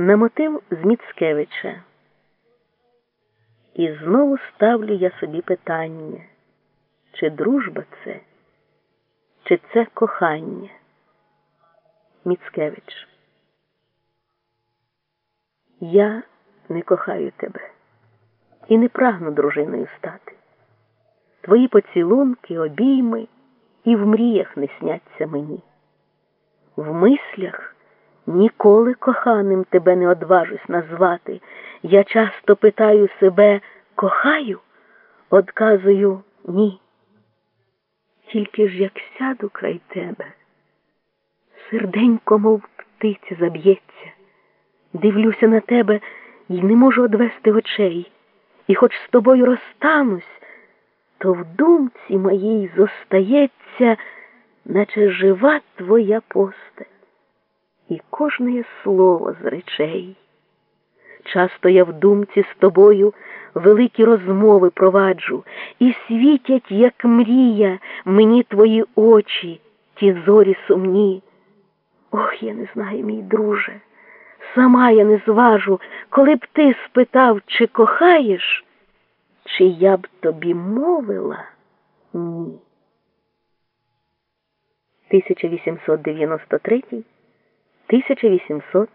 На мотив з Міцкевича. І знову ставлю я собі питання, чи дружба це, чи це кохання? Міцкевич. Я не кохаю тебе і не прагну дружиною стати. Твої поцілунки, обійми і в мріях не сняться мені. В мислях ніколи коханим тебе не одважусь назвати. Я часто питаю себе кохаю, одказую ні. Тільки ж як сяду край тебе, серденько, мов птиця, заб'ється, дивлюся на тебе і не можу одвести очей, і хоч з тобою розстанусь, то в думці моїй зостається, наче жива твоя постать, і кожне слово з речей. Часто я в думці з тобою великі розмови проваджу, і світять, як мрія, мені твої очі, ті зорі сумні. Ох, я не знаю, мій друже, сама я не зважу, коли б ти спитав, чи кохаєш, чи я б тобі мовила ні. 1893 1894